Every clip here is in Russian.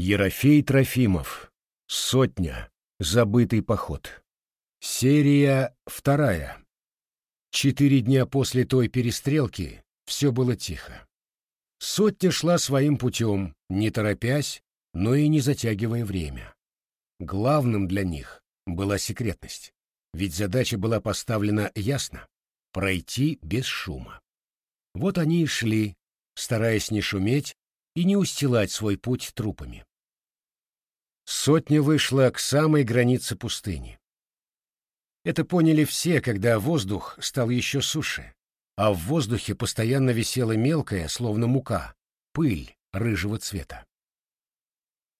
Ерофей Трофимов. Сотня. Забытый поход. Серия вторая. Четыре дня после той перестрелки все было тихо. Сотня шла своим путем, не торопясь, но и не затягивая время. Главным для них была секретность, ведь задача была поставлена ясно — пройти без шума. Вот они и шли, стараясь не шуметь и не устилать свой путь трупами. Сотня вышла к самой границе пустыни. Это поняли все, когда воздух стал еще суше, а в воздухе постоянно висела мелкая, словно мука, пыль рыжего цвета.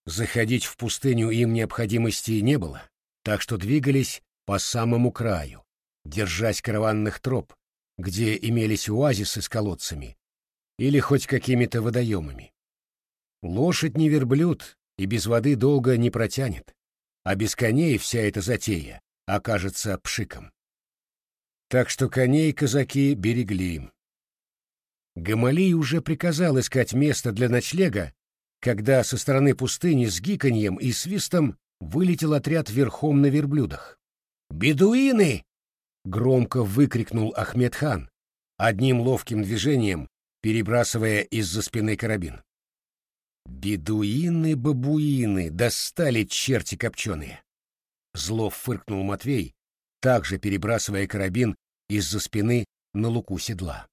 Заходить в пустыню им необходимости не было, так что двигались по самому краю, держась караванных троп, где имелись оазисы с колодцами или хоть какими-то водоемами. Лошадь не верблюд, и без воды долго не протянет, а без коней вся эта затея окажется пшиком. Так что коней казаки берегли. Гамалей уже приказал искать место для ночлега, когда со стороны пустыни с гиканьем и свистом вылетел отряд верхом на верблюдах. «Бедуины!» — громко выкрикнул Ахмед хан, одним ловким движением перебрасывая из-за спины карабин. «Бедуины-бабуины достали черти копченые!» Зло фыркнул Матвей, также перебрасывая карабин из-за спины на луку седла.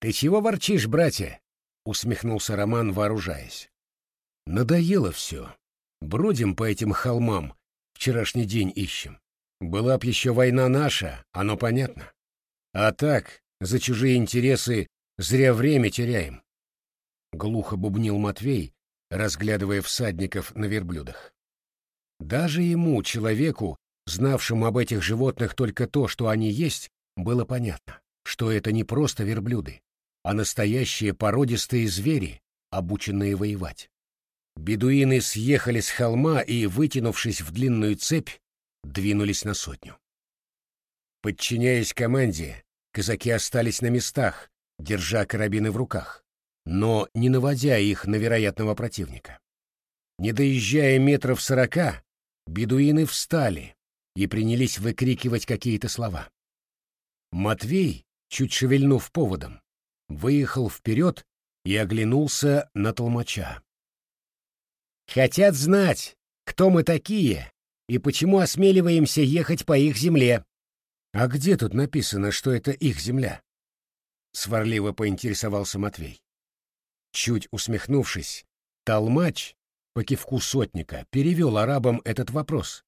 «Ты чего ворчишь, братья?» — усмехнулся Роман, вооружаясь. «Надоело все. Бродим по этим холмам, вчерашний день ищем. Была б еще война наша, оно понятно. А так, за чужие интересы зря время теряем. — глухо бубнил Матвей, разглядывая всадников на верблюдах. Даже ему, человеку, знавшему об этих животных только то, что они есть, было понятно, что это не просто верблюды, а настоящие породистые звери, обученные воевать. Бедуины съехали с холма и, вытянувшись в длинную цепь, двинулись на сотню. Подчиняясь команде, казаки остались на местах, держа карабины в руках но не наводя их на вероятного противника. Не доезжая метров сорока, бедуины встали и принялись выкрикивать какие-то слова. Матвей, чуть шевельнув поводом, выехал вперед и оглянулся на толмача. «Хотят знать, кто мы такие и почему осмеливаемся ехать по их земле». «А где тут написано, что это их земля?» — сварливо поинтересовался Матвей. Чуть усмехнувшись, Толмач по кивку сотника перевел арабам этот вопрос,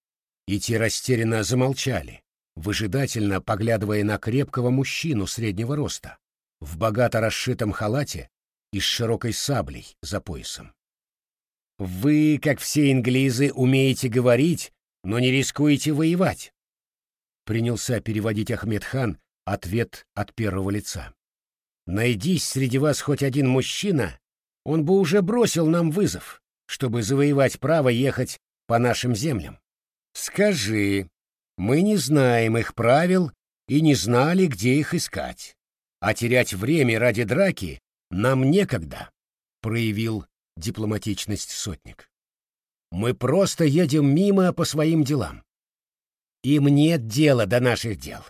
и те растерянно замолчали, выжидательно поглядывая на крепкого мужчину среднего роста, в богато расшитом халате и с широкой саблей за поясом. «Вы, как все инглизы, умеете говорить, но не рискуете воевать», — принялся переводить Ахмед хан ответ от первого лица. Найди среди вас хоть один мужчина, он бы уже бросил нам вызов, чтобы завоевать право ехать по нашим землям. Скажи, мы не знаем их правил и не знали, где их искать. А терять время ради драки нам некогда, — проявил дипломатичность сотник. Мы просто едем мимо по своим делам. Им нет дела до наших дел.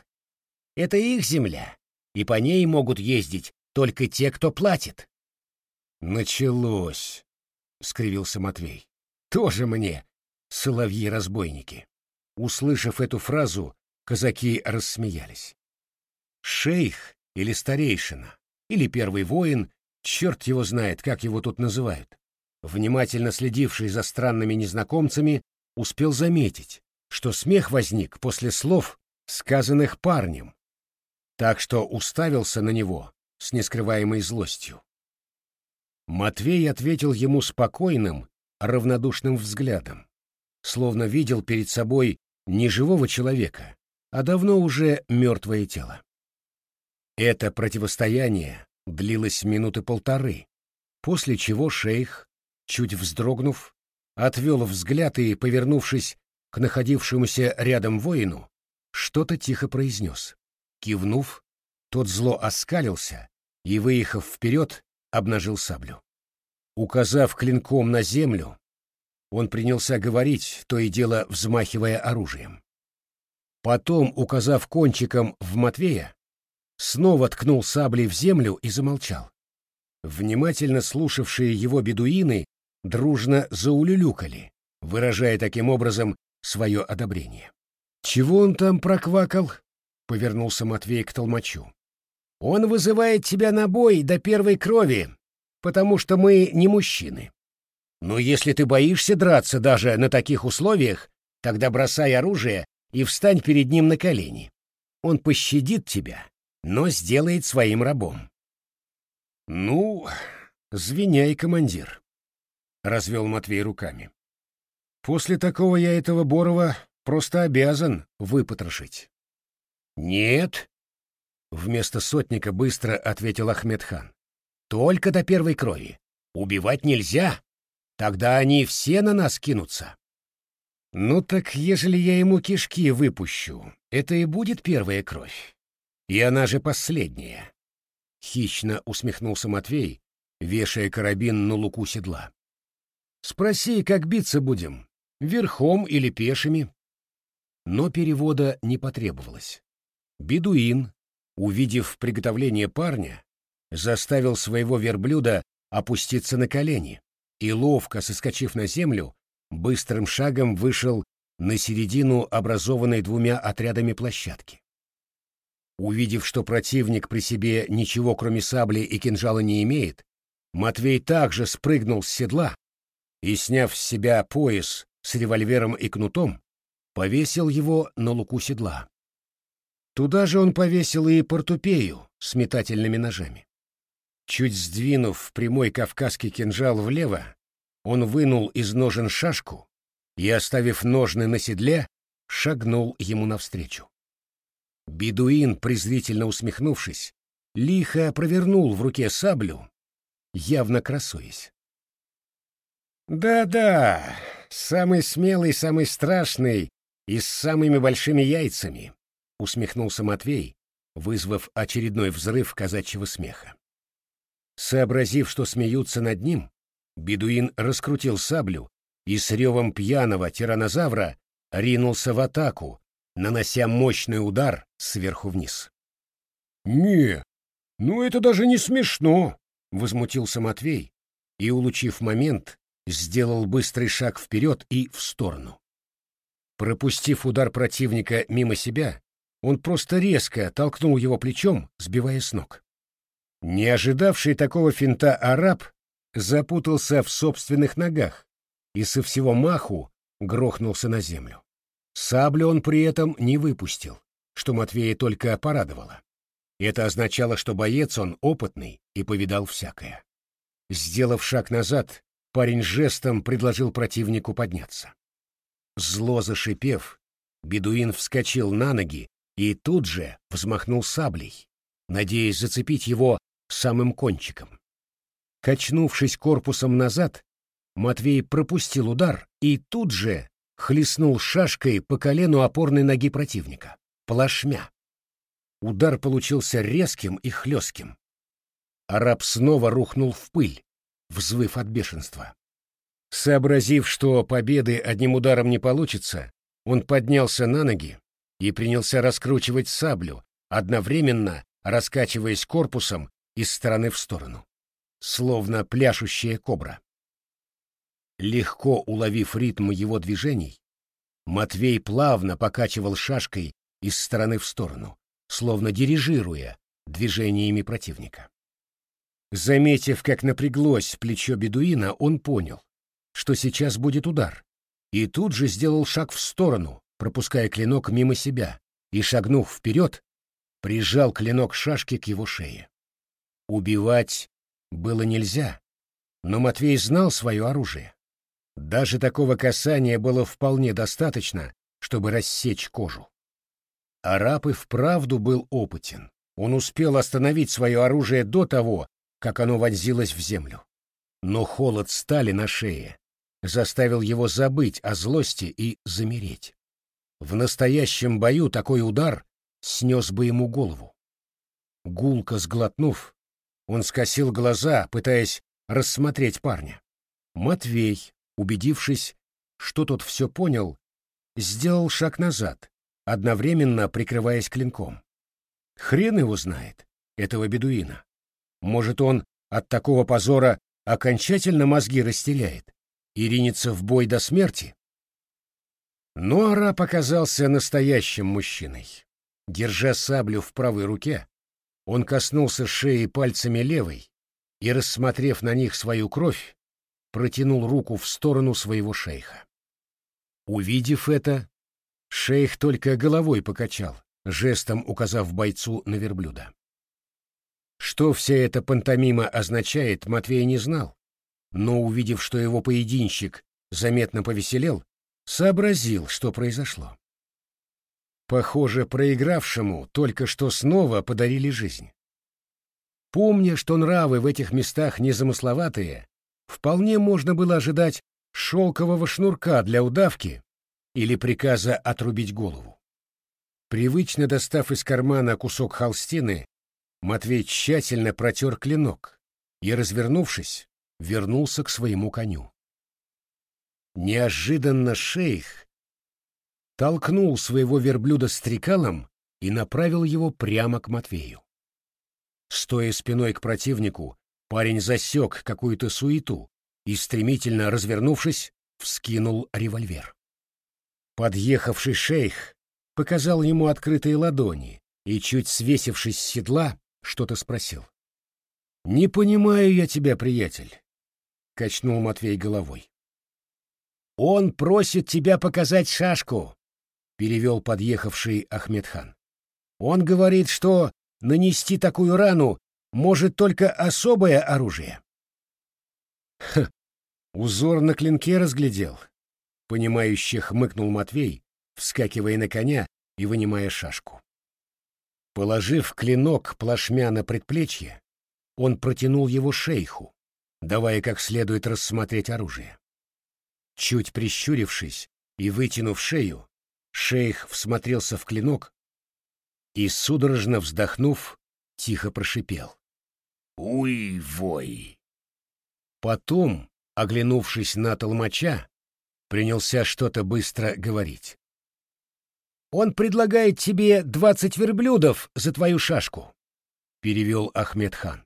Это их земля, и по ней могут ездить только те, кто платит. Началось, скривился Матвей. Тоже мне, соловьи-разбойники. Услышав эту фразу, казаки рассмеялись. Шейх или старейшина, или первый воин, черт его знает, как его тут называют, внимательно следивший за странными незнакомцами, успел заметить, что смех возник после слов, сказанных парнем, так что уставился на него с нескрываемой злостью. Матвей ответил ему спокойным, равнодушным взглядом, словно видел перед собой не живого человека, а давно уже мертвое тело. Это противостояние длилось минуты полторы, после чего шейх, чуть вздрогнув, отвел взгляд и, повернувшись к находившемуся рядом воину, что-то тихо произнес. Кивнув, тот зло оскалился и, выехав вперед, обнажил саблю. Указав клинком на землю, он принялся говорить, то и дело взмахивая оружием. Потом, указав кончиком в Матвея, снова ткнул саблей в землю и замолчал. Внимательно слушавшие его бедуины дружно заулюлюкали, выражая таким образом свое одобрение. «Чего он там проквакал?» повернулся Матвей к Толмачу. «Он вызывает тебя на бой до первой крови, потому что мы не мужчины. Но если ты боишься драться даже на таких условиях, тогда бросай оружие и встань перед ним на колени. Он пощадит тебя, но сделает своим рабом». «Ну, звеняй, командир», — развел Матвей руками. «После такого я этого Борова просто обязан выпотрошить». «Нет», — вместо сотника быстро ответил Ахмедхан. «Только до первой крови. Убивать нельзя. Тогда они все на нас кинутся». «Ну так, ежели я ему кишки выпущу, это и будет первая кровь. И она же последняя». Хищно усмехнулся Матвей, вешая карабин на луку седла. «Спроси, как биться будем, верхом или пешими?» Но перевода не потребовалось. Бедуин, увидев приготовление парня, заставил своего верблюда опуститься на колени и, ловко соскочив на землю, быстрым шагом вышел на середину образованной двумя отрядами площадки. Увидев, что противник при себе ничего кроме сабли и кинжала не имеет, Матвей также спрыгнул с седла и, сняв с себя пояс с револьвером и кнутом, повесил его на луку седла. Туда же он повесил и портупею с метательными ножами. Чуть сдвинув прямой кавказский кинжал влево, он вынул из ножен шашку и, оставив ножны на седле, шагнул ему навстречу. Бедуин, презрительно усмехнувшись, лихо провернул в руке саблю, явно красуясь. «Да-да, самый смелый, самый страшный и с самыми большими яйцами», усмехнулся Матвей, вызвав очередной взрыв казачьего смеха. Сообразив, что смеются над ним, бедуин раскрутил саблю и с ревом пьяного тиранозавра ринулся в атаку, нанося мощный удар сверху вниз. «Не, ну это даже не смешно!» — возмутился Матвей и, улучив момент, сделал быстрый шаг вперед и в сторону. Пропустив удар противника мимо себя, он просто резко толкнул его плечом, сбивая с ног. Не ожидавший такого финта араб запутался в собственных ногах и со всего маху грохнулся на землю. Саблю он при этом не выпустил, что Матвея только порадовало. Это означало, что боец он опытный и повидал всякое. Сделав шаг назад, парень жестом предложил противнику подняться. Зло зашипев, бедуин вскочил на ноги и тут же взмахнул саблей, надеясь зацепить его самым кончиком. Качнувшись корпусом назад, Матвей пропустил удар и тут же хлестнул шашкой по колену опорной ноги противника, плашмя. Удар получился резким и хлестким. Араб снова рухнул в пыль, взвыв от бешенства. Сообразив, что победы одним ударом не получится, он поднялся на ноги, и принялся раскручивать саблю, одновременно раскачиваясь корпусом из стороны в сторону, словно пляшущая кобра. Легко уловив ритм его движений, Матвей плавно покачивал шашкой из стороны в сторону, словно дирижируя движениями противника. Заметив, как напряглось плечо бедуина, он понял, что сейчас будет удар, и тут же сделал шаг в сторону, пропуская клинок мимо себя, и, шагнув вперед, прижал клинок шашки к его шее. Убивать было нельзя, но Матвей знал свое оружие. Даже такого касания было вполне достаточно, чтобы рассечь кожу. Араб и вправду был опытен. Он успел остановить свое оружие до того, как оно вонзилось в землю. Но холод стали на шее заставил его забыть о злости и замереть. В настоящем бою такой удар снес бы ему голову. Гулко сглотнув, он скосил глаза, пытаясь рассмотреть парня. Матвей, убедившись, что тот все понял, сделал шаг назад, одновременно прикрываясь клинком. Хрен его знает, этого бедуина. Может, он от такого позора окончательно мозги растеряет и ринется в бой до смерти? Но показался настоящим мужчиной. Держа саблю в правой руке, он коснулся шеи пальцами левой и, рассмотрев на них свою кровь, протянул руку в сторону своего шейха. Увидев это, шейх только головой покачал, жестом указав бойцу на верблюда. Что вся эта пантомима означает, Матвей не знал, но, увидев, что его поединщик заметно повеселел, сообразил, что произошло. Похоже, проигравшему только что снова подарили жизнь. Помня, что нравы в этих местах незамысловатые, вполне можно было ожидать шелкового шнурка для удавки или приказа отрубить голову. Привычно достав из кармана кусок холстины, Матвей тщательно протер клинок и, развернувшись, вернулся к своему коню. Неожиданно шейх толкнул своего верблюда стрекалом и направил его прямо к Матвею. Стоя спиной к противнику, парень засек какую-то суету и, стремительно развернувшись, вскинул револьвер. Подъехавший шейх показал ему открытые ладони и, чуть свесившись с седла, что-то спросил. «Не понимаю я тебя, приятель», — качнул Матвей головой. «Он просит тебя показать шашку», — перевел подъехавший Ахмедхан. «Он говорит, что нанести такую рану может только особое оружие». «Ха! «Хм, узор на клинке разглядел», — понимающе хмыкнул Матвей, вскакивая на коня и вынимая шашку. Положив клинок плашмя на предплечье, он протянул его шейху, давая как следует рассмотреть оружие. Чуть прищурившись и вытянув шею, шейх всмотрелся в клинок и, судорожно вздохнув, тихо прошипел. «Уй-вой!» Потом, оглянувшись на толмача, принялся что-то быстро говорить. «Он предлагает тебе двадцать верблюдов за твою шашку», — перевел Ахмед хан.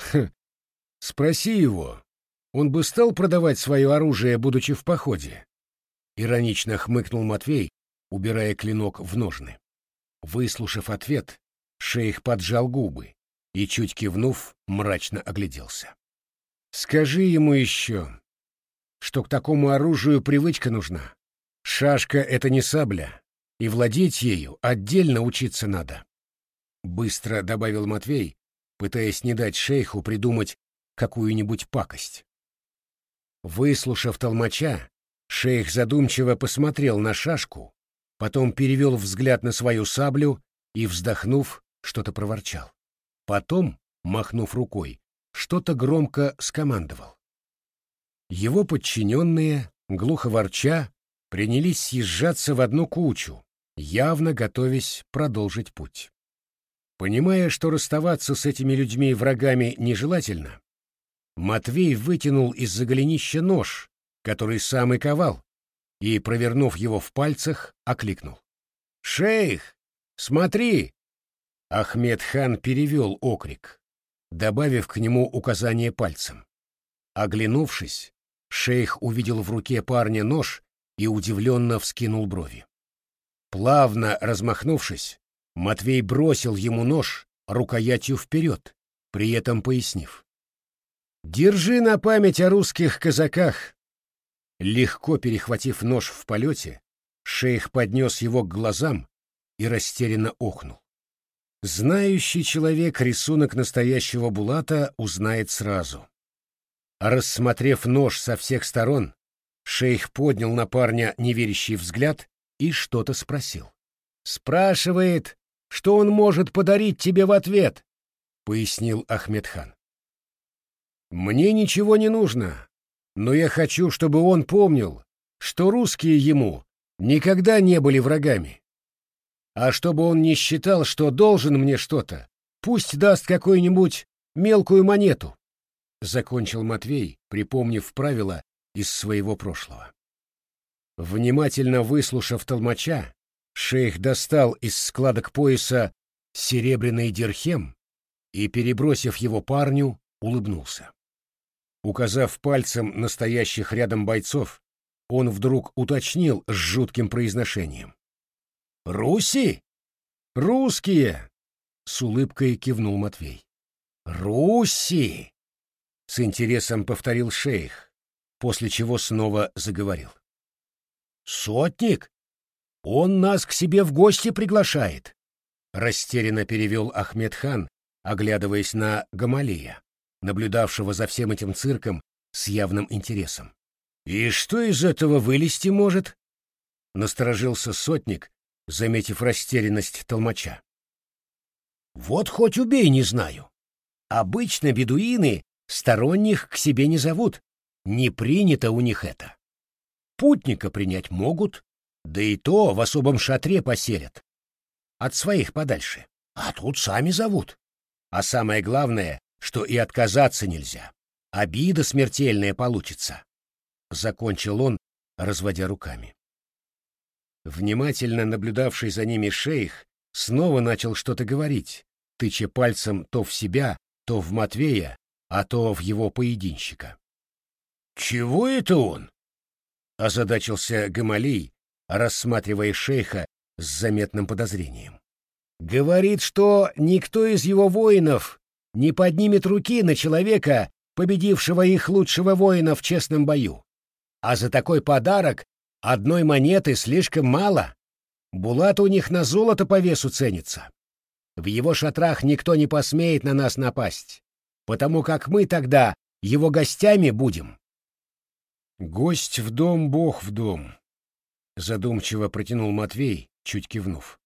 «Хм, спроси его, он бы стал продавать свое оружие, будучи в походе? Иронично хмыкнул Матвей, убирая клинок в ножны. Выслушав ответ, шейх поджал губы и, чуть кивнув, мрачно огляделся. «Скажи ему еще, что к такому оружию привычка нужна. Шашка — это не сабля, и владеть ею отдельно учиться надо». Быстро добавил Матвей, пытаясь не дать шейху придумать какую-нибудь пакость. Выслушав толмача, шейх задумчиво посмотрел на шашку, потом перевел взгляд на свою саблю и, вздохнув, что-то проворчал. Потом, махнув рукой, что-то громко скомандовал. Его подчиненные, глухо ворча, принялись съезжаться в одну кучу, явно готовясь продолжить путь. Понимая, что расставаться с этими людьми-врагами нежелательно, Матвей вытянул из-за голенища нож, который сам и ковал, и, провернув его в пальцах, окликнул. «Шейх, смотри!» Ахмед хан перевел окрик, добавив к нему указание пальцем. Оглянувшись, шейх увидел в руке парня нож и удивленно вскинул брови. Плавно размахнувшись, Матвей бросил ему нож рукоятью вперед, при этом пояснив. Держи на память о русских казаках. Легко перехватив нож в полете, шейх поднес его к глазам и растерянно охнул. Знающий человек рисунок настоящего Булата узнает сразу. Рассмотрев нож со всех сторон, шейх поднял на парня неверящий взгляд и что-то спросил. «Спрашивает, что он может подарить тебе в ответ», — пояснил Ахмедхан. Мне ничего не нужно, но я хочу, чтобы он помнил, что русские ему никогда не были врагами. А чтобы он не считал, что должен мне что-то, пусть даст какую-нибудь мелкую монету, — закончил Матвей, припомнив правила из своего прошлого. Внимательно выслушав толмача, шейх достал из складок пояса серебряный дирхем и, перебросив его парню, улыбнулся. Указав пальцем настоящих рядом бойцов, он вдруг уточнил с жутким произношением. «Руси? Русские!» — с улыбкой кивнул Матвей. «Руси!» — с интересом повторил шейх, после чего снова заговорил. «Сотник? Он нас к себе в гости приглашает!» — растерянно перевел Ахмед хан, оглядываясь на Гамалия наблюдавшего за всем этим цирком с явным интересом. «И что из этого вылезти может?» — насторожился сотник, заметив растерянность толмача. «Вот хоть убей, не знаю. Обычно бедуины сторонних к себе не зовут. Не принято у них это. Путника принять могут, да и то в особом шатре поселят. От своих подальше. А тут сами зовут. А самое главное, что и отказаться нельзя. Обида смертельная получится. Закончил он, разводя руками. Внимательно наблюдавший за ними шейх снова начал что-то говорить, тыча пальцем то в себя, то в Матвея, а то в его поединщика. «Чего это он?» — озадачился Гамалей, рассматривая шейха с заметным подозрением. «Говорит, что никто из его воинов не поднимет руки на человека, победившего их лучшего воина в честном бою. А за такой подарок одной монеты слишком мало. Булат у них на золото по весу ценится. В его шатрах никто не посмеет на нас напасть, потому как мы тогда его гостями будем. Гость в дом, бог в дом, задумчиво протянул Матвей, чуть кивнув.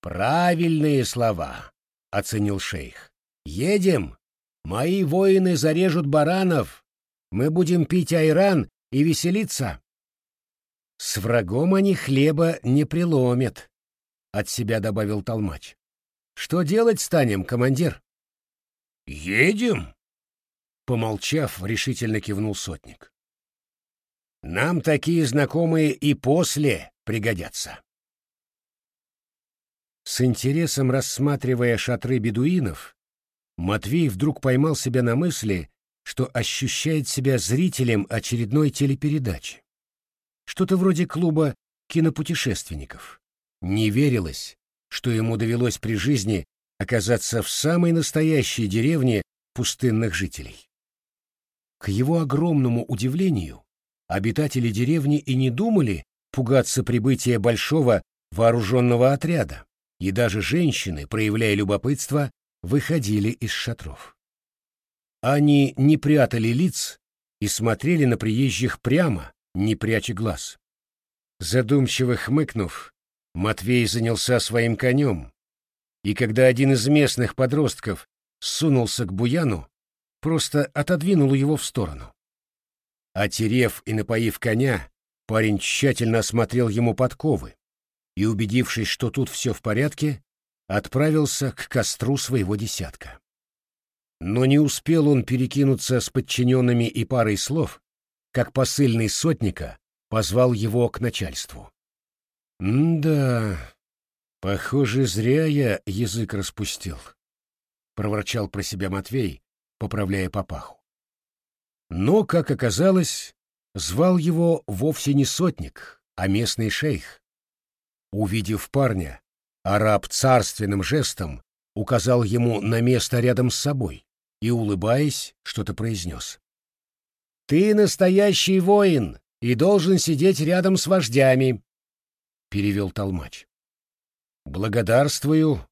Правильные слова, оценил шейх. Едем. Мои воины зарежут баранов. Мы будем пить айран и веселиться. С врагом они хлеба не приломят, — от себя добавил Толмач. Что делать станем, командир? Едем. Помолчав, решительно кивнул сотник. Нам такие знакомые и после пригодятся. С интересом рассматривая шатры бедуинов, Матвей вдруг поймал себя на мысли, что ощущает себя зрителем очередной телепередачи. Что-то вроде клуба кинопутешественников. Не верилось, что ему довелось при жизни оказаться в самой настоящей деревне пустынных жителей. К его огромному удивлению, обитатели деревни и не думали пугаться прибытия большого вооруженного отряда, и даже женщины, проявляя любопытство, выходили из шатров. Они не прятали лиц и смотрели на приезжих прямо, не пряча глаз. Задумчиво хмыкнув, Матвей занялся своим конем, и когда один из местных подростков сунулся к Буяну, просто отодвинул его в сторону. Отерев и напоив коня, парень тщательно осмотрел ему подковы и, убедившись, что тут все в порядке, отправился к костру своего десятка. Но не успел он перекинуться с подчиненными и парой слов, как посыльный сотника позвал его к начальству. «Да, похоже, зря я язык распустил», — проворчал про себя Матвей, поправляя папаху. Но, как оказалось, звал его вовсе не сотник, а местный шейх. Увидев парня, Араб царственным жестом указал ему на место рядом с собой и, улыбаясь, что-то произнес. «Ты настоящий воин и должен сидеть рядом с вождями», — перевел Толмач. «Благодарствую,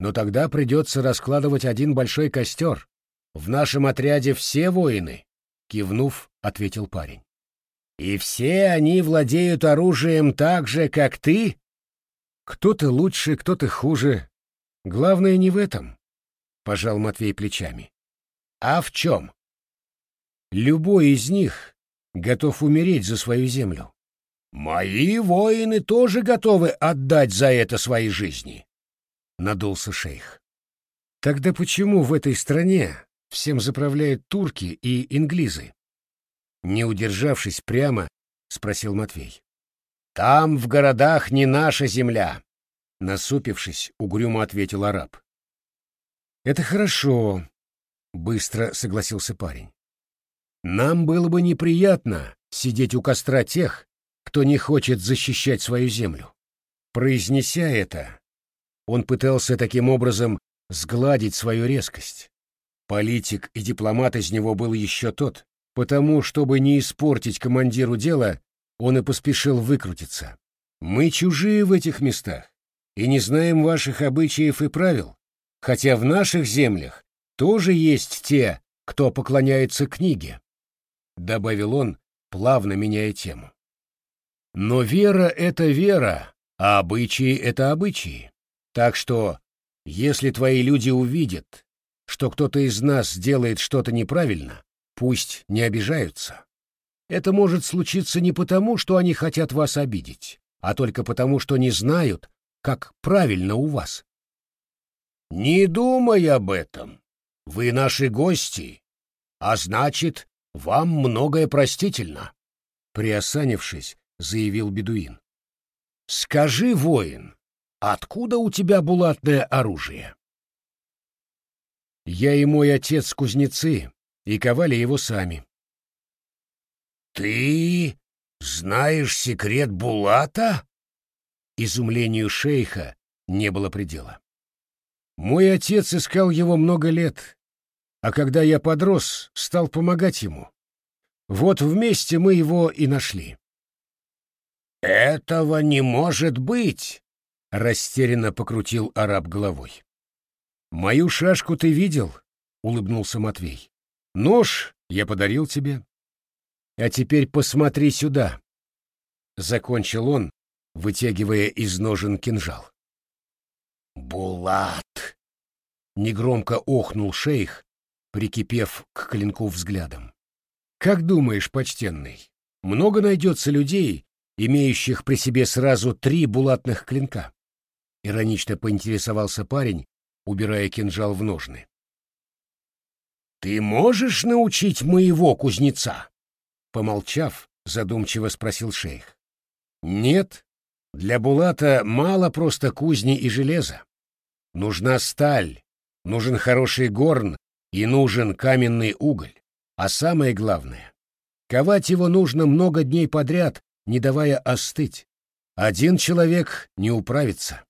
но тогда придется раскладывать один большой костер. В нашем отряде все воины», — кивнув, ответил парень. «И все они владеют оружием так же, как ты?» Кто-то лучше, кто-то хуже. Главное не в этом, — пожал Матвей плечами. А в чем? Любой из них готов умереть за свою землю. Мои воины тоже готовы отдать за это свои жизни, — надулся шейх. Тогда почему в этой стране всем заправляют турки и инглизы? Не удержавшись прямо, спросил Матвей. Там, в городах, не наша земля, — насупившись, угрюмо ответил араб. Это хорошо, — быстро согласился парень. Нам было бы неприятно сидеть у костра тех, кто не хочет защищать свою землю. Произнеся это, он пытался таким образом сгладить свою резкость. Политик и дипломат из него был еще тот, потому, чтобы не испортить командиру дела. Он и поспешил выкрутиться. «Мы чужие в этих местах и не знаем ваших обычаев и правил, хотя в наших землях тоже есть те, кто поклоняется книге», — добавил он, плавно меняя тему. «Но вера — это вера, а обычаи — это обычаи. Так что, если твои люди увидят, что кто-то из нас делает что-то неправильно, пусть не обижаются». Это может случиться не потому, что они хотят вас обидеть, а только потому, что не знают, как правильно у вас. Не думай об этом. Вы наши гости, а значит, вам многое простительно, приосанившись, заявил бедуин. Скажи, воин, откуда у тебя булатное оружие? Я и мой отец кузнецы, и ковали его сами, «Ты знаешь секрет Булата?» Изумлению шейха не было предела. «Мой отец искал его много лет, а когда я подрос, стал помогать ему. Вот вместе мы его и нашли». «Этого не может быть!» — растерянно покрутил араб головой. «Мою шашку ты видел?» — улыбнулся Матвей. «Нож я подарил тебе, а теперь посмотри сюда. Закончил он, вытягивая из ножен кинжал. Булат! Негромко охнул шейх, прикипев к клинку взглядом. Как думаешь, почтенный, много найдется людей, имеющих при себе сразу три булатных клинка? Иронично поинтересовался парень, убирая кинжал в ножны. «Ты можешь научить моего кузнеца?» Помолчав, задумчиво спросил шейх. «Нет, для Булата мало просто кузни и железа. Нужна сталь, нужен хороший горн и нужен каменный уголь. А самое главное, ковать его нужно много дней подряд, не давая остыть. Один человек не управится».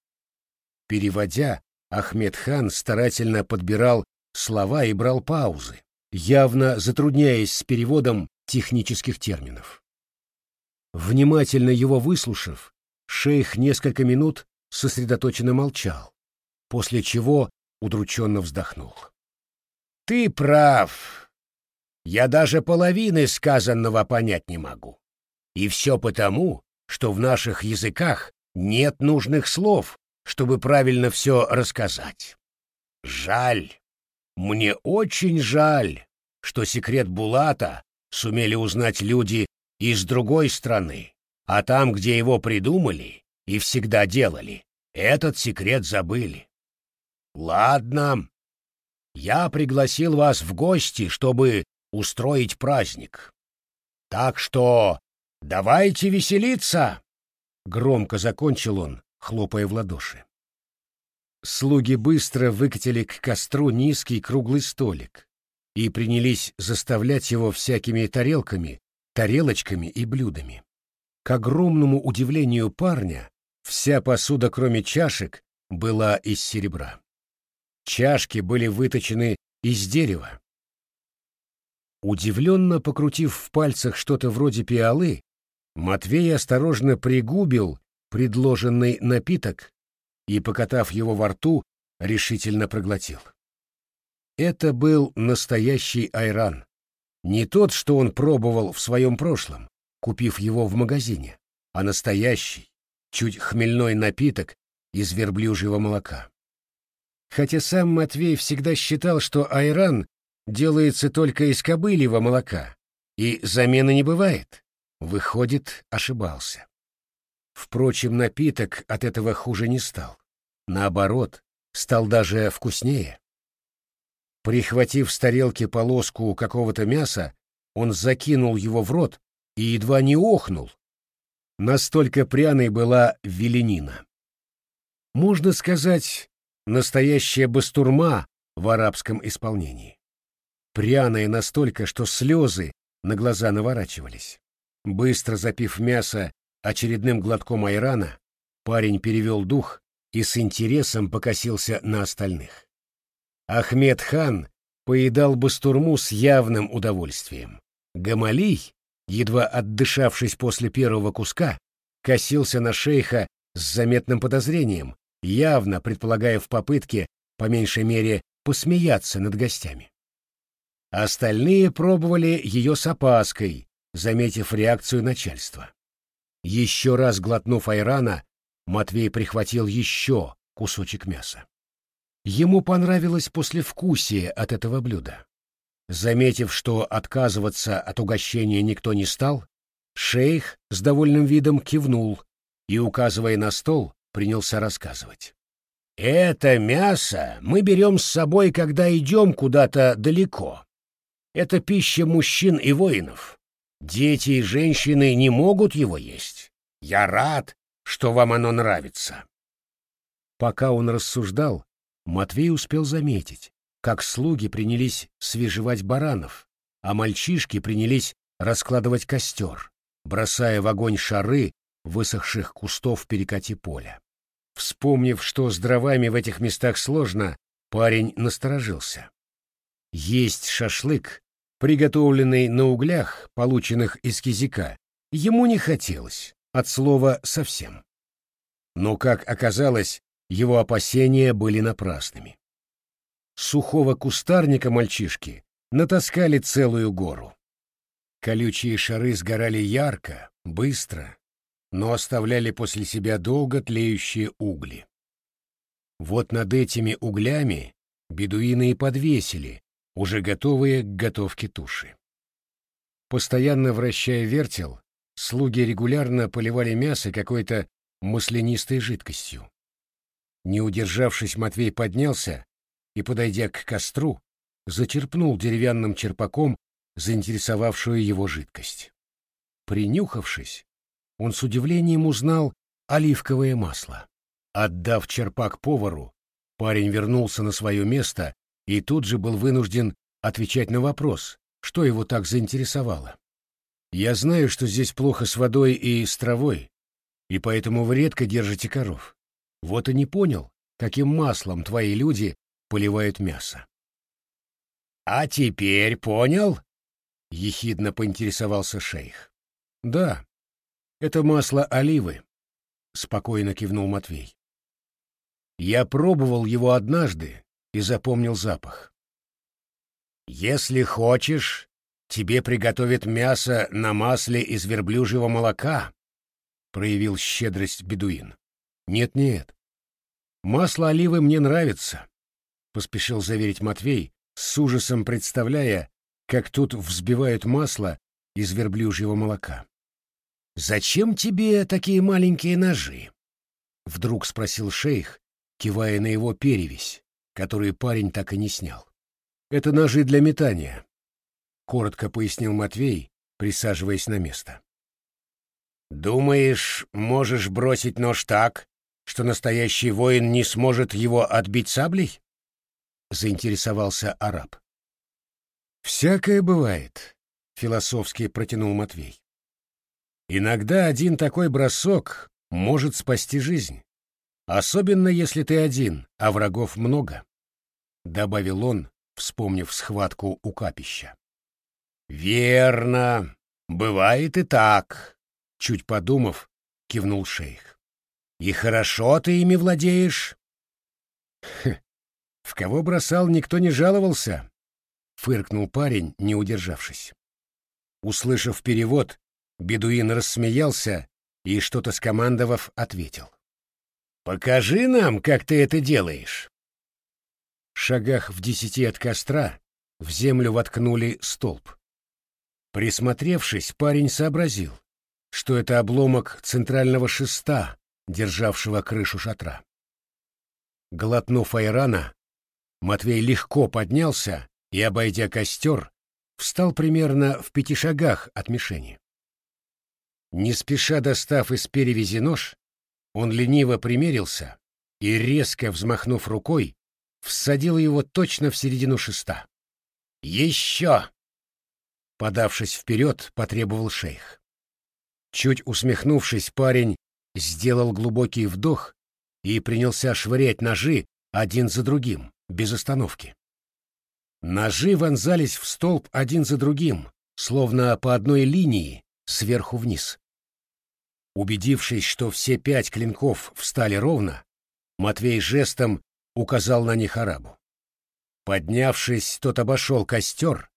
Переводя, Ахмед хан старательно подбирал слова и брал паузы, явно затрудняясь с переводом технических терминов. Внимательно его выслушав, шейх несколько минут сосредоточенно молчал, после чего удрученно вздохнул. «Ты прав. Я даже половины сказанного понять не могу. И все потому, что в наших языках нет нужных слов, чтобы правильно все рассказать. Жаль. Мне очень жаль, что секрет Булата сумели узнать люди из другой страны, а там, где его придумали и всегда делали, этот секрет забыли. Ладно, я пригласил вас в гости, чтобы устроить праздник. Так что давайте веселиться!» Громко закончил он, хлопая в ладоши. Слуги быстро выкатили к костру низкий круглый столик, и принялись заставлять его всякими тарелками, тарелочками и блюдами. К огромному удивлению парня, вся посуда, кроме чашек, была из серебра. Чашки были выточены из дерева. Удивленно покрутив в пальцах что-то вроде пиалы, Матвей осторожно пригубил предложенный напиток и, покатав его во рту, решительно проглотил. Это был настоящий айран. Не тот, что он пробовал в своем прошлом, купив его в магазине, а настоящий, чуть хмельной напиток из верблюжьего молока. Хотя сам Матвей всегда считал, что айран делается только из кобыльего молока, и замены не бывает, выходит, ошибался. Впрочем, напиток от этого хуже не стал. Наоборот, стал даже вкуснее. Прихватив с тарелки полоску какого-то мяса, он закинул его в рот и едва не охнул. Настолько пряной была веленина. Можно сказать, настоящая бастурма в арабском исполнении. Пряная настолько, что слезы на глаза наворачивались. Быстро запив мясо очередным глотком айрана, парень перевел дух и с интересом покосился на остальных. Ахмед хан поедал бастурму с явным удовольствием. Гамалий, едва отдышавшись после первого куска, косился на шейха с заметным подозрением, явно предполагая в попытке, по меньшей мере, посмеяться над гостями. Остальные пробовали ее с опаской, заметив реакцию начальства. Еще раз глотнув айрана, Матвей прихватил еще кусочек мяса. Ему понравилось послевкусие от этого блюда. Заметив, что отказываться от угощения никто не стал, шейх с довольным видом кивнул и, указывая на стол, принялся рассказывать. «Это мясо мы берем с собой, когда идем куда-то далеко. Это пища мужчин и воинов. Дети и женщины не могут его есть. Я рад, что вам оно нравится». Пока он рассуждал, Матвей успел заметить, как слуги принялись свежевать баранов, а мальчишки принялись раскладывать костер, бросая в огонь шары высохших кустов перекати поля. Вспомнив, что с дровами в этих местах сложно, парень насторожился. Есть шашлык, приготовленный на углях, полученных из кизика, ему не хотелось, от слова совсем. Но, как оказалось, его опасения были напрасными. Сухого кустарника мальчишки натаскали целую гору. Колючие шары сгорали ярко, быстро, но оставляли после себя долго тлеющие угли. Вот над этими углями бедуины и подвесили, уже готовые к готовке туши. Постоянно вращая вертел, слуги регулярно поливали мясо какой-то маслянистой жидкостью. Не удержавшись, Матвей поднялся и, подойдя к костру, зачерпнул деревянным черпаком заинтересовавшую его жидкость. Принюхавшись, он с удивлением узнал оливковое масло. Отдав черпак повару, парень вернулся на свое место и тут же был вынужден отвечать на вопрос, что его так заинтересовало. «Я знаю, что здесь плохо с водой и с травой, и поэтому вы редко держите коров. Вот и не понял, каким маслом твои люди поливают мясо. «А теперь понял?» — ехидно поинтересовался шейх. «Да, это масло оливы», — спокойно кивнул Матвей. «Я пробовал его однажды и запомнил запах». «Если хочешь, тебе приготовят мясо на масле из верблюжьего молока», — проявил щедрость бедуин. «Нет-нет, масло оливы мне нравится поспешил заверить Матвей, с ужасом представляя, как тут взбивают масло из верблюжьего молока. «Зачем тебе такие маленькие ножи?» — вдруг спросил шейх, кивая на его перевесь, которую парень так и не снял. «Это ножи для метания», — коротко пояснил Матвей, присаживаясь на место. «Думаешь, можешь бросить нож так, что настоящий воин не сможет его отбить саблей? Заинтересовался араб. Всякое бывает, философски протянул Матвей. Иногда один такой бросок может спасти жизнь, особенно если ты один, а врагов много, добавил он, вспомнив схватку у капища. Верно, бывает и так, чуть подумав, кивнул шейх. «И хорошо ты ими владеешь?» В кого бросал, никто не жаловался, — фыркнул парень, не удержавшись. Услышав перевод, бедуин рассмеялся и, что-то скомандовав, ответил. «Покажи нам, как ты это делаешь!» В шагах в десяти от костра в землю воткнули столб. Присмотревшись, парень сообразил, что это обломок центрального шеста, державшего крышу шатра. Глотнув айрана, Матвей легко поднялся и, обойдя костер, встал примерно в пяти шагах от мишени. Не спеша достав из перевязи нож, он лениво примерился и, резко взмахнув рукой, всадил его точно в середину шеста. «Еще!» Подавшись вперед, потребовал шейх. Чуть усмехнувшись, парень сделал глубокий вдох и принялся швырять ножи один за другим, без остановки. Ножи вонзались в столб один за другим, словно по одной линии, сверху вниз. Убедившись, что все пять клинков встали ровно, Матвей жестом указал на них арабу. Поднявшись, тот обошел костер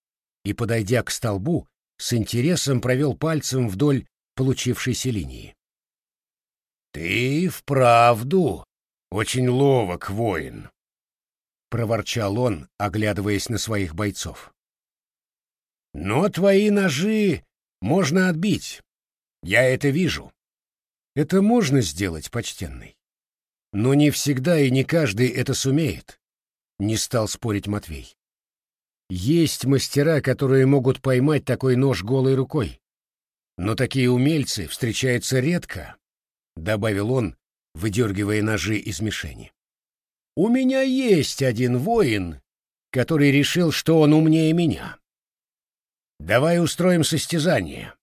и, подойдя к столбу, с интересом провел пальцем вдоль получившейся линии. «Ты вправду очень ловок, воин!» — проворчал он, оглядываясь на своих бойцов. «Но твои ножи можно отбить. Я это вижу. Это можно сделать, почтенный. Но не всегда и не каждый это сумеет», — не стал спорить Матвей. «Есть мастера, которые могут поймать такой нож голой рукой. Но такие умельцы встречаются редко добавил он, выдергивая ножи из мишени. У меня есть один воин, который решил, что он умнее меня. Давай устроим состязание.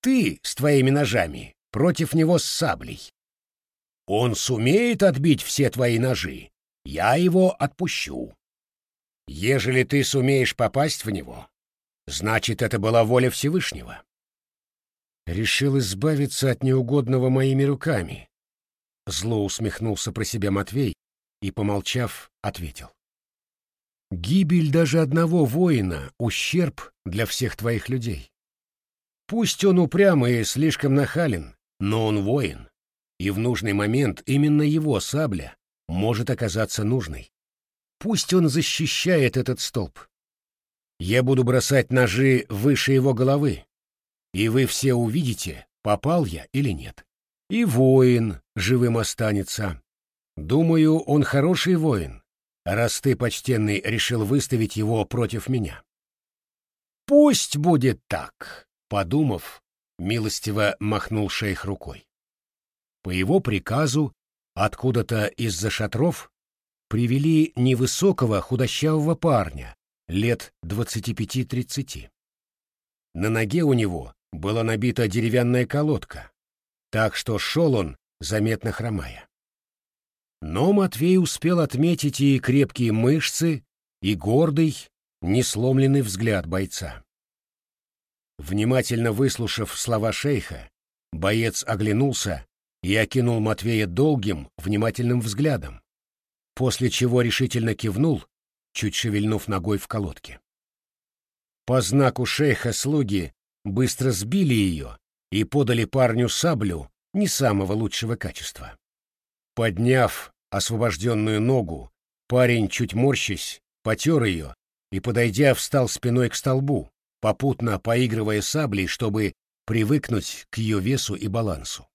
Ты с твоими ножами против него с саблей. Он сумеет отбить все твои ножи. Я его отпущу. Ежели ты сумеешь попасть в него, значит, это была воля Всевышнего. Решил избавиться от неугодного моими руками. Зло усмехнулся про себя Матвей и, помолчав, ответил. Гибель даже одного воина — ущерб для всех твоих людей. Пусть он упрямый и слишком нахален, но он воин, и в нужный момент именно его сабля может оказаться нужной. Пусть он защищает этот столб. Я буду бросать ножи выше его головы, и вы все увидите, попал я или нет. И воин живым останется. Думаю, он хороший воин, раз ты, почтенный, решил выставить его против меня. Пусть будет так, подумав, милостиво махнул шейх рукой. По его приказу, откуда-то из-за шатров, привели невысокого худощавого парня, лет двадцати пяти-тридцати. На ноге у него была набита деревянная колодка, так что шел он, заметно хромая. Но Матвей успел отметить и крепкие мышцы, и гордый, несломленный взгляд бойца. Внимательно выслушав слова шейха, боец оглянулся и окинул Матвея долгим, внимательным взглядом, после чего решительно кивнул, чуть шевельнув ногой в колодке. По знаку шейха слуги быстро сбили ее и подали парню саблю не самого лучшего качества. Подняв освобожденную ногу, парень, чуть морщись, потер ее и, подойдя, встал спиной к столбу, попутно поигрывая саблей, чтобы привыкнуть к ее весу и балансу.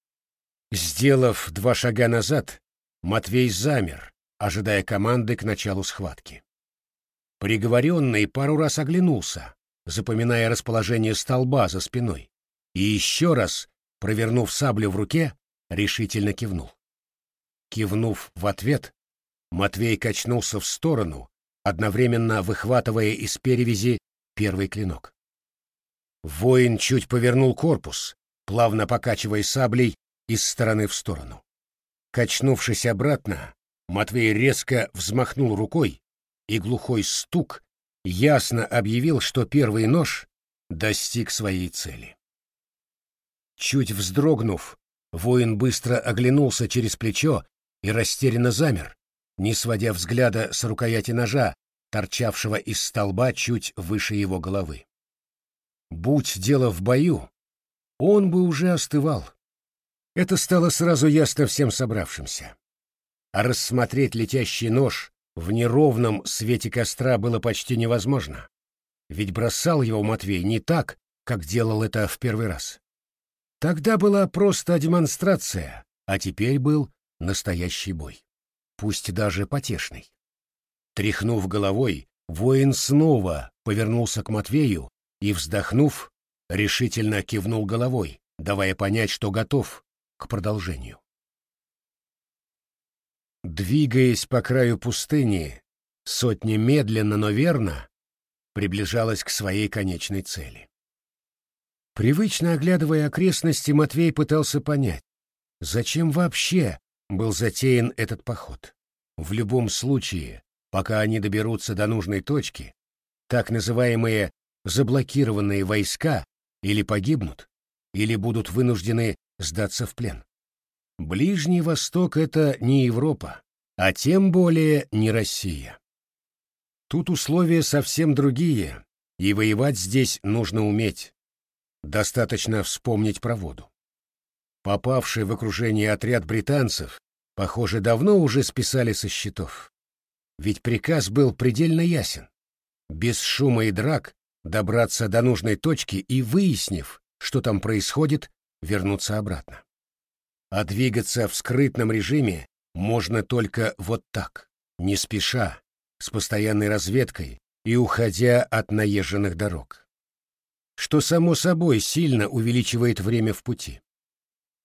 Сделав два шага назад, Матвей замер, ожидая команды к началу схватки. Приговоренный пару раз оглянулся, запоминая расположение столба за спиной, и еще раз, провернув саблю в руке, решительно кивнул. Кивнув в ответ, Матвей качнулся в сторону, одновременно выхватывая из перевязи первый клинок. Воин чуть повернул корпус, плавно покачивая саблей из стороны в сторону. Качнувшись обратно, Матвей резко взмахнул рукой, и глухой стук ясно объявил, что первый нож достиг своей цели. Чуть вздрогнув, воин быстро оглянулся через плечо и растерянно замер, не сводя взгляда с рукояти ножа, торчавшего из столба чуть выше его головы. Будь дело в бою, он бы уже остывал. Это стало сразу ясно всем собравшимся. А рассмотреть летящий нож в неровном свете костра было почти невозможно, ведь бросал его Матвей не так, как делал это в первый раз. Тогда была просто демонстрация, а теперь был настоящий бой, пусть даже потешный. Тряхнув головой, воин снова повернулся к Матвею и, вздохнув, решительно кивнул головой, давая понять, что готов к продолжению. Двигаясь по краю пустыни, сотня медленно, но верно приближалась к своей конечной цели. Привычно оглядывая окрестности, Матвей пытался понять, зачем вообще был затеян этот поход. В любом случае, пока они доберутся до нужной точки, так называемые заблокированные войска или погибнут, или будут вынуждены сдаться в плен. Ближний Восток — это не Европа, а тем более не Россия. Тут условия совсем другие, и воевать здесь нужно уметь. Достаточно вспомнить про воду. Попавший в окружение отряд британцев, похоже, давно уже списали со счетов. Ведь приказ был предельно ясен. Без шума и драк добраться до нужной точки и, выяснив, что там происходит, вернуться обратно. А двигаться в скрытном режиме можно только вот так, не спеша, с постоянной разведкой и уходя от наезженных дорог. Что само собой сильно увеличивает время в пути.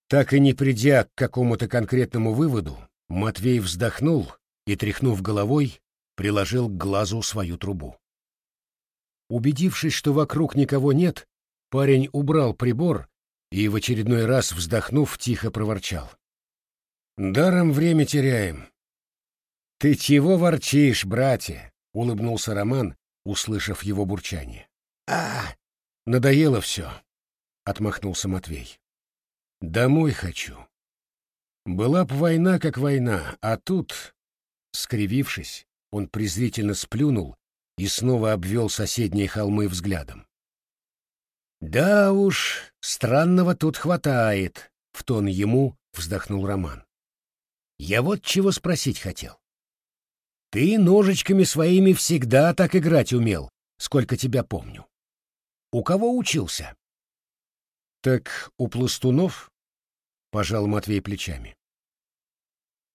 Так и не придя к какому-то конкретному выводу, Матвей вздохнул и, тряхнув головой, приложил к глазу свою трубу. Убедившись, что вокруг никого нет, парень убрал прибор и в очередной раз, вздохнув, тихо проворчал. «Даром время теряем». «Ты чего ворчишь, братья?» — улыбнулся Роман, услышав его бурчание. «А, надоело все», — отмахнулся Матвей. «Домой хочу». Была б война как война, а тут... Скривившись, он презрительно сплюнул и снова обвел соседние холмы взглядом. Да уж, странного тут хватает, в тон ему вздохнул Роман. Я вот чего спросить хотел. Ты ножичками своими всегда так играть умел, сколько тебя помню. У кого учился? Так у пластунов, пожал Матвей плечами.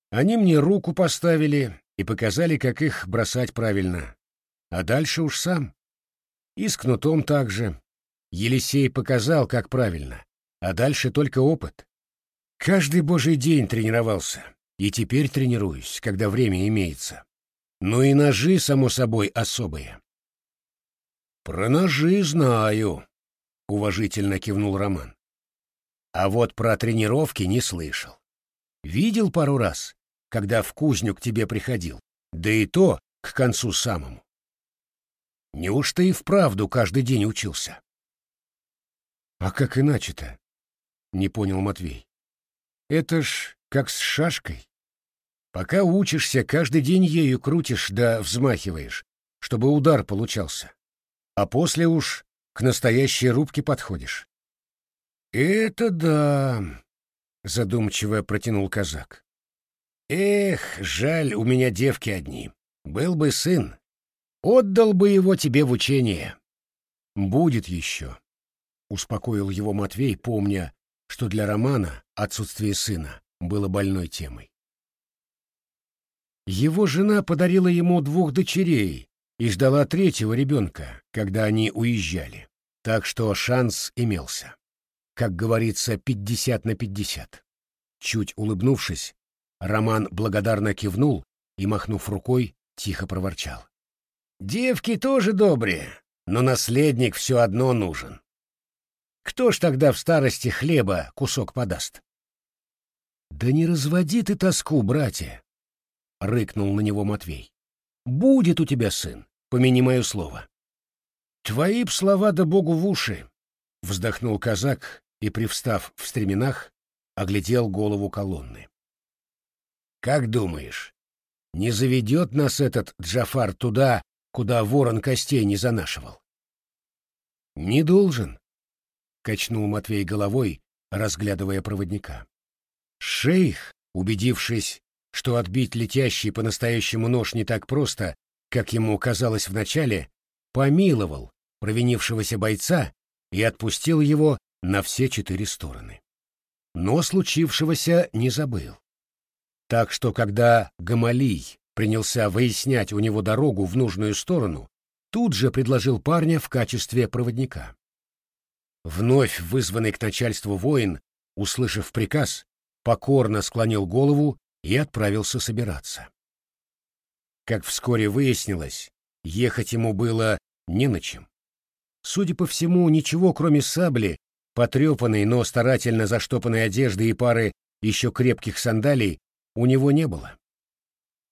Они мне руку поставили и показали, как их бросать правильно. А дальше уж сам. И с кнутом также. Елисей показал, как правильно, а дальше только опыт. Каждый божий день тренировался, и теперь тренируюсь, когда время имеется. Ну и ножи, само собой, особые. «Про ножи знаю», — уважительно кивнул Роман. А вот про тренировки не слышал. Видел пару раз, когда в кузню к тебе приходил, да и то к концу самому. Неужто и вправду каждый день учился? «А как иначе-то?» — не понял Матвей. «Это ж как с шашкой. Пока учишься, каждый день ею крутишь да взмахиваешь, чтобы удар получался. А после уж к настоящей рубке подходишь». «Это да», — задумчиво протянул казак. «Эх, жаль, у меня девки одни. Был бы сын. Отдал бы его тебе в учение». «Будет еще», успокоил его Матвей, помня, что для Романа отсутствие сына было больной темой. Его жена подарила ему двух дочерей и ждала третьего ребенка, когда они уезжали, так что шанс имелся. Как говорится, 50 на 50. Чуть улыбнувшись, Роман благодарно кивнул и, махнув рукой, тихо проворчал. «Девки тоже добрые, но наследник все одно нужен. Кто ж тогда в старости хлеба кусок подаст? Да не разводи ты тоску, братья, рыкнул на него Матвей. Будет у тебя сын, помяни мое слово. Твои б слова да богу в уши, вздохнул казак и, привстав в стременах, оглядел голову колонны. Как думаешь, не заведет нас этот Джафар туда, куда ворон костей не занашивал? Не должен, — качнул Матвей головой, разглядывая проводника. Шейх, убедившись, что отбить летящий по-настоящему нож не так просто, как ему казалось вначале, помиловал провинившегося бойца и отпустил его на все четыре стороны. Но случившегося не забыл. Так что, когда Гамалий принялся выяснять у него дорогу в нужную сторону, тут же предложил парня в качестве проводника. Вновь вызванный к начальству воин, услышав приказ, покорно склонил голову и отправился собираться. Как вскоре выяснилось, ехать ему было не на чем. Судя по всему, ничего кроме сабли, потрепанной, но старательно заштопанной одежды и пары еще крепких сандалий у него не было.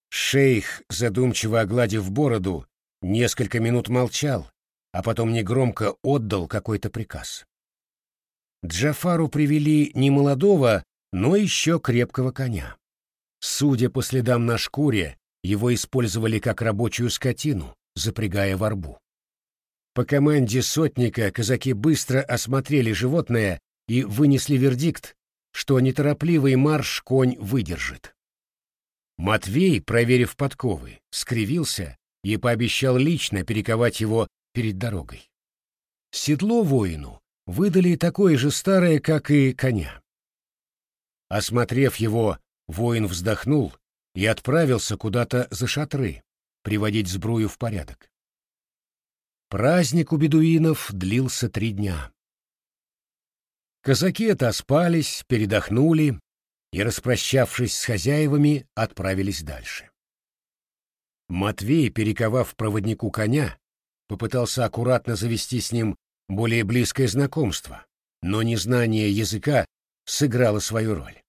Шейх, задумчиво огладив бороду, несколько минут молчал, а потом негромко отдал какой-то приказ. Джафару привели не молодого, но еще крепкого коня. Судя по следам на шкуре, его использовали как рабочую скотину, запрягая в арбу. По команде сотника казаки быстро осмотрели животное и вынесли вердикт, что неторопливый марш конь выдержит. Матвей, проверив подковы, скривился и пообещал лично перековать его перед дорогой. Седло воину выдали такое же старое, как и коня. Осмотрев его, воин вздохнул и отправился куда-то за шатры, приводить сбрую в порядок. Праздник у бедуинов длился три дня. Казаки отоспались, передохнули и, распрощавшись с хозяевами, отправились дальше. Матвей, перековав проводнику коня, попытался аккуратно завести с ним более близкое знакомство, но незнание языка сыграло свою роль.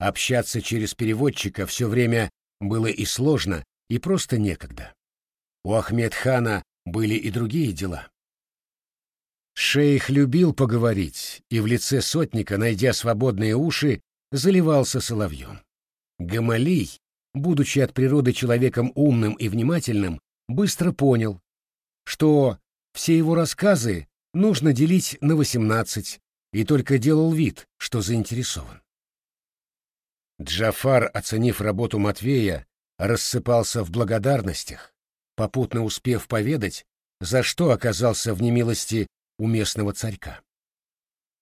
Общаться через переводчика все время было и сложно, и просто некогда. У Ахмед-хана были и другие дела. Шейх любил поговорить, и в лице сотника, найдя свободные уши, заливался соловьем. Гамалий, будучи от природы человеком умным и внимательным, быстро понял, что все его рассказы нужно делить на 18, и только делал вид, что заинтересован. Джафар, оценив работу Матвея, рассыпался в благодарностях, попутно успев поведать, за что оказался в немилости у местного царька.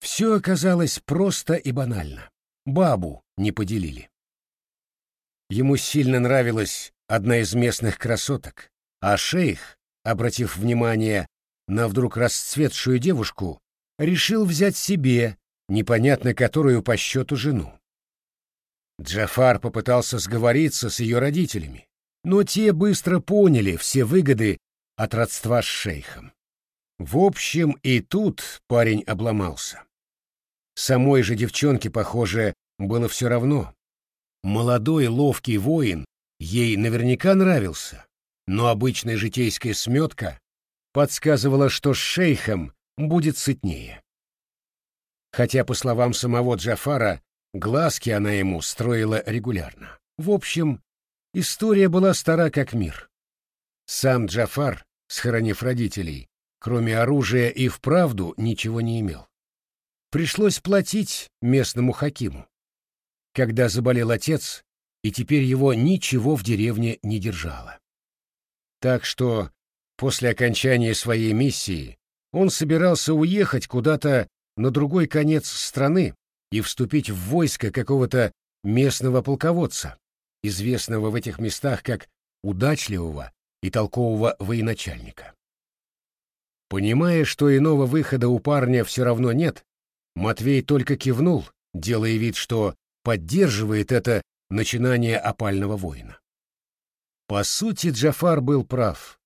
Все оказалось просто и банально. Бабу не поделили. Ему сильно нравилась одна из местных красоток, а шейх обратив внимание на вдруг расцветшую девушку, решил взять себе, непонятно которую по счету жену. Джафар попытался сговориться с ее родителями, но те быстро поняли все выгоды от родства с шейхом. В общем, и тут парень обломался. Самой же девчонке, похоже, было все равно. Молодой ловкий воин ей наверняка нравился, но обычная житейская сметка подсказывала, что с шейхом будет сытнее. Хотя, по словам самого Джафара, глазки она ему строила регулярно. В общем, история была стара как мир. Сам Джафар, схоронив родителей, кроме оружия и вправду ничего не имел. Пришлось платить местному хакиму. Когда заболел отец, и теперь его ничего в деревне не держало так что после окончания своей миссии он собирался уехать куда-то на другой конец страны и вступить в войско какого-то местного полководца, известного в этих местах как удачливого и толкового военачальника. Понимая, что иного выхода у парня все равно нет, Матвей только кивнул, делая вид, что поддерживает это начинание опального воина. По сути, Джафар был прав.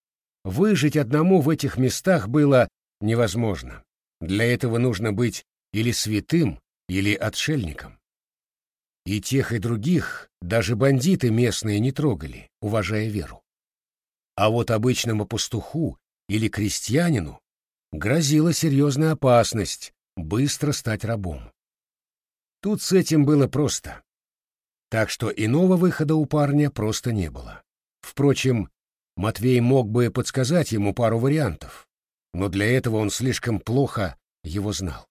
Выжить одному в этих местах было невозможно. Для этого нужно быть или святым, или отшельником. И тех, и других даже бандиты местные не трогали, уважая веру. А вот обычному пастуху или крестьянину грозила серьезная опасность быстро стать рабом. Тут с этим было просто. Так что иного выхода у парня просто не было. Впрочем, Матвей мог бы подсказать ему пару вариантов, но для этого он слишком плохо его знал.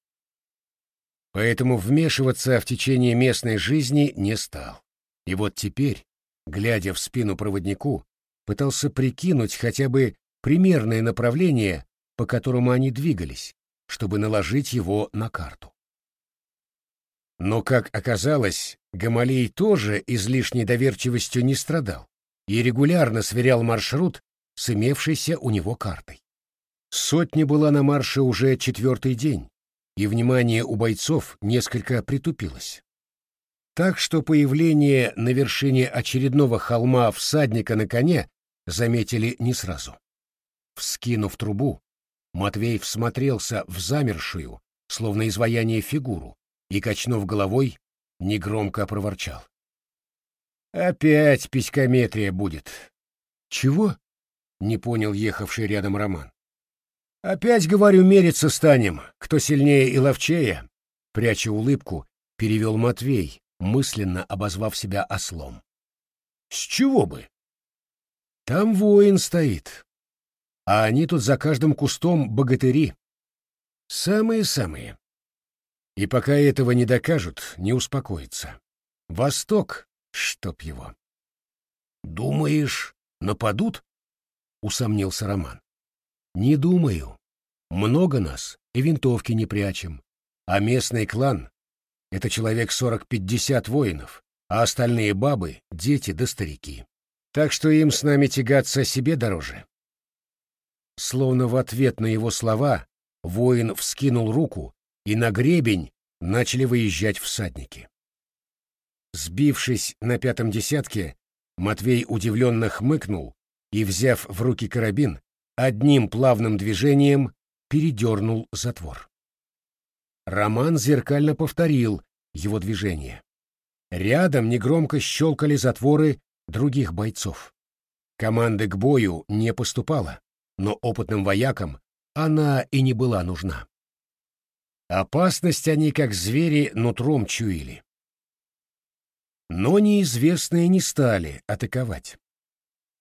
Поэтому вмешиваться в течение местной жизни не стал. И вот теперь, глядя в спину проводнику, пытался прикинуть хотя бы примерное направление, по которому они двигались, чтобы наложить его на карту. Но, как оказалось, Гамалей тоже излишней доверчивостью не страдал и регулярно сверял маршрут с имевшейся у него картой. Сотня была на марше уже четвертый день, и внимание у бойцов несколько притупилось. Так что появление на вершине очередного холма всадника на коне заметили не сразу. Вскинув трубу, Матвей всмотрелся в замершую, словно изваяние фигуру, и, качнув головой, негромко проворчал. Опять писькометрия будет. Чего? Не понял ехавший рядом Роман. Опять, говорю, мериться станем, кто сильнее и ловчее. Пряча улыбку, перевел Матвей, мысленно обозвав себя ослом. С чего бы? Там воин стоит. А они тут за каждым кустом богатыри. Самые-самые. И пока этого не докажут, не успокоится. Восток Чтоб его. «Думаешь, нападут?» — усомнился Роман. «Не думаю. Много нас, и винтовки не прячем. А местный клан — это человек сорок-пятьдесят воинов, а остальные бабы — дети да старики. Так что им с нами тягаться себе дороже». Словно в ответ на его слова воин вскинул руку, и на гребень начали выезжать всадники. Сбившись на пятом десятке, Матвей удивленно хмыкнул и, взяв в руки карабин, одним плавным движением передернул затвор. Роман зеркально повторил его движение. Рядом негромко щелкали затворы других бойцов. Команды к бою не поступало, но опытным воякам она и не была нужна. Опасность они, как звери, нутром чуяли. Но неизвестные не стали атаковать.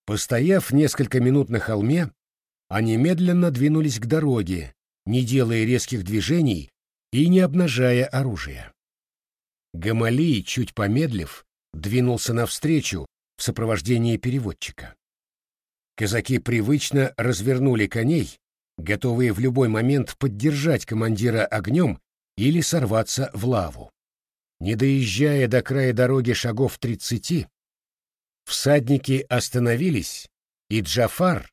Постояв несколько минут на холме, они медленно двинулись к дороге, не делая резких движений и не обнажая оружие. Гамали, чуть помедлив, двинулся навстречу в сопровождении переводчика. Казаки привычно развернули коней, готовые в любой момент поддержать командира огнем или сорваться в лаву. Не доезжая до края дороги шагов тридцати, всадники остановились, и Джафар,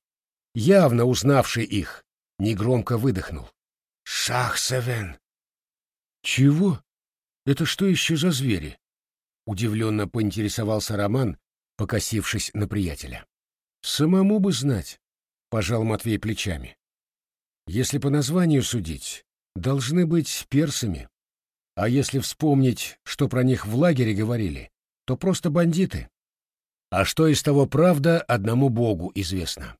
явно узнавший их, негромко выдохнул. «Шахсевен!» «Чего? Это что еще за звери?» Удивленно поинтересовался Роман, покосившись на приятеля. «Самому бы знать», — пожал Матвей плечами. «Если по названию судить, должны быть персами». А если вспомнить, что про них в лагере говорили, то просто бандиты. А что из того правда, одному Богу известно.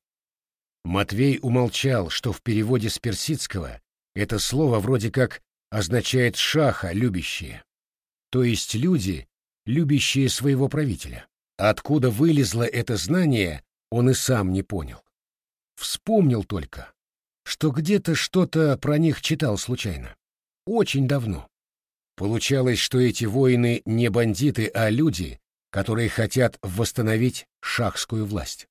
Матвей умолчал, что в переводе с персидского это слово вроде как означает «шаха, любящие», то есть люди, любящие своего правителя. А откуда вылезло это знание, он и сам не понял. Вспомнил только, что где-то что-то про них читал случайно. Очень давно. Получалось, что эти воины не бандиты, а люди, которые хотят восстановить шахскую власть.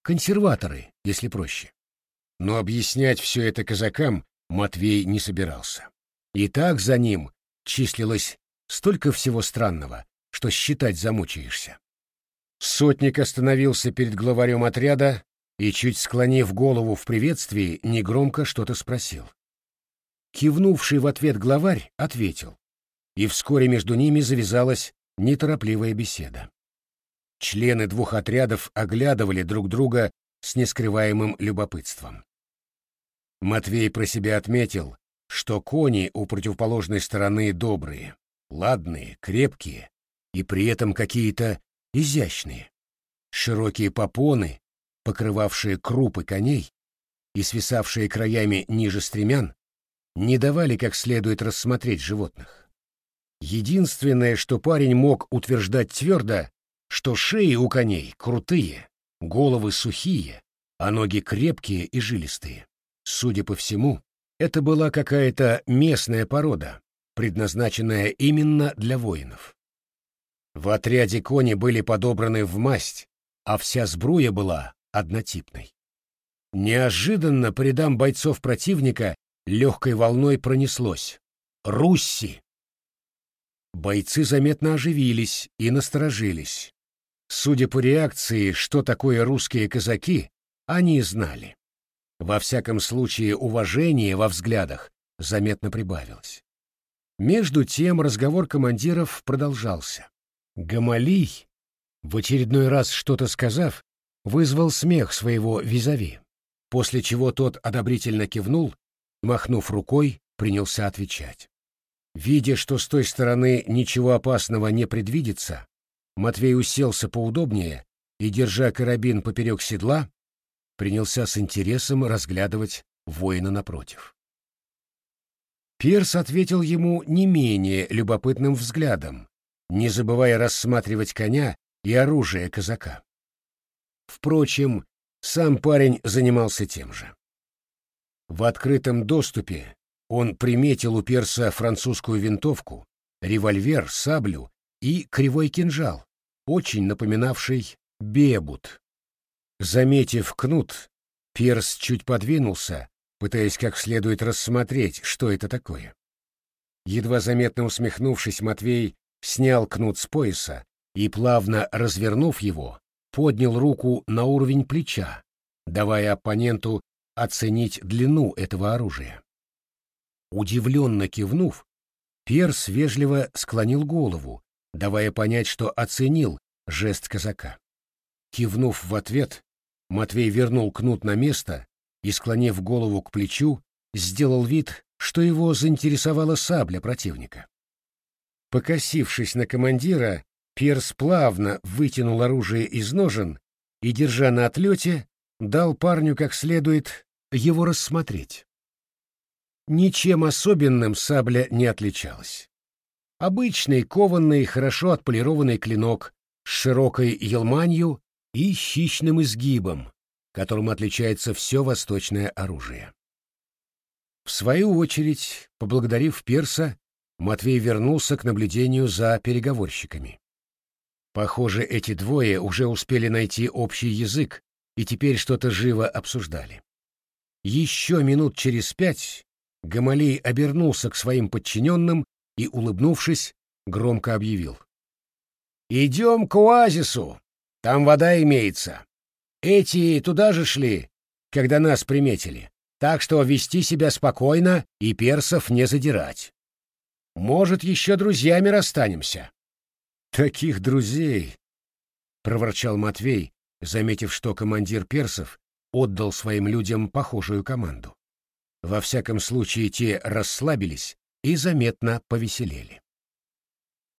Консерваторы, если проще. Но объяснять все это казакам Матвей не собирался. И так за ним числилось столько всего странного, что считать замучаешься. Сотник остановился перед главарем отряда и, чуть склонив голову в приветствии, негромко что-то спросил. Кивнувший в ответ главарь ответил и вскоре между ними завязалась неторопливая беседа. Члены двух отрядов оглядывали друг друга с нескрываемым любопытством. Матвей про себя отметил, что кони у противоположной стороны добрые, ладные, крепкие и при этом какие-то изящные. Широкие попоны, покрывавшие крупы коней и свисавшие краями ниже стремян, не давали как следует рассмотреть животных. Единственное, что парень мог утверждать твердо, что шеи у коней крутые, головы сухие, а ноги крепкие и жилистые. Судя по всему, это была какая-то местная порода, предназначенная именно для воинов. В отряде кони были подобраны в масть, а вся сбруя была однотипной. Неожиданно по рядам бойцов противника легкой волной пронеслось. «Русси!» Бойцы заметно оживились и насторожились. Судя по реакции, что такое русские казаки, они знали. Во всяком случае, уважение во взглядах заметно прибавилось. Между тем разговор командиров продолжался. Гамалий, в очередной раз что-то сказав, вызвал смех своего визави, после чего тот одобрительно кивнул, махнув рукой, принялся отвечать. Видя, что с той стороны ничего опасного не предвидится, Матвей уселся поудобнее и, держа карабин поперек седла, принялся с интересом разглядывать воина напротив. Перс ответил ему не менее любопытным взглядом, не забывая рассматривать коня и оружие казака. Впрочем, сам парень занимался тем же. В открытом доступе он приметил у перса французскую винтовку, револьвер, саблю и кривой кинжал, очень напоминавший бебут. Заметив кнут, перс чуть подвинулся, пытаясь как следует рассмотреть, что это такое. Едва заметно усмехнувшись, Матвей снял кнут с пояса и, плавно развернув его, поднял руку на уровень плеча, давая оппоненту оценить длину этого оружия. Удивленно кивнув, Перс вежливо склонил голову, давая понять, что оценил жест казака. Кивнув в ответ, Матвей вернул кнут на место и, склонив голову к плечу, сделал вид, что его заинтересовала сабля противника. Покосившись на командира, Перс плавно вытянул оружие из ножен и, держа на отлете, дал парню как следует его рассмотреть. Ничем особенным сабля не отличалась. Обычный кованный, хорошо отполированный клинок с широкой елманью и хищным изгибом, которым отличается все восточное оружие. В свою очередь, поблагодарив перса, Матвей вернулся к наблюдению за переговорщиками. Похоже, эти двое уже успели найти общий язык и теперь что-то живо обсуждали. Еще минут через пять Гамалей обернулся к своим подчиненным и, улыбнувшись, громко объявил. «Идем к оазису. Там вода имеется. Эти туда же шли, когда нас приметили. Так что вести себя спокойно и персов не задирать. Может, еще друзьями расстанемся». «Таких друзей!» — проворчал Матвей, заметив, что командир персов отдал своим людям похожую команду. Во всяком случае, те расслабились и заметно повеселели.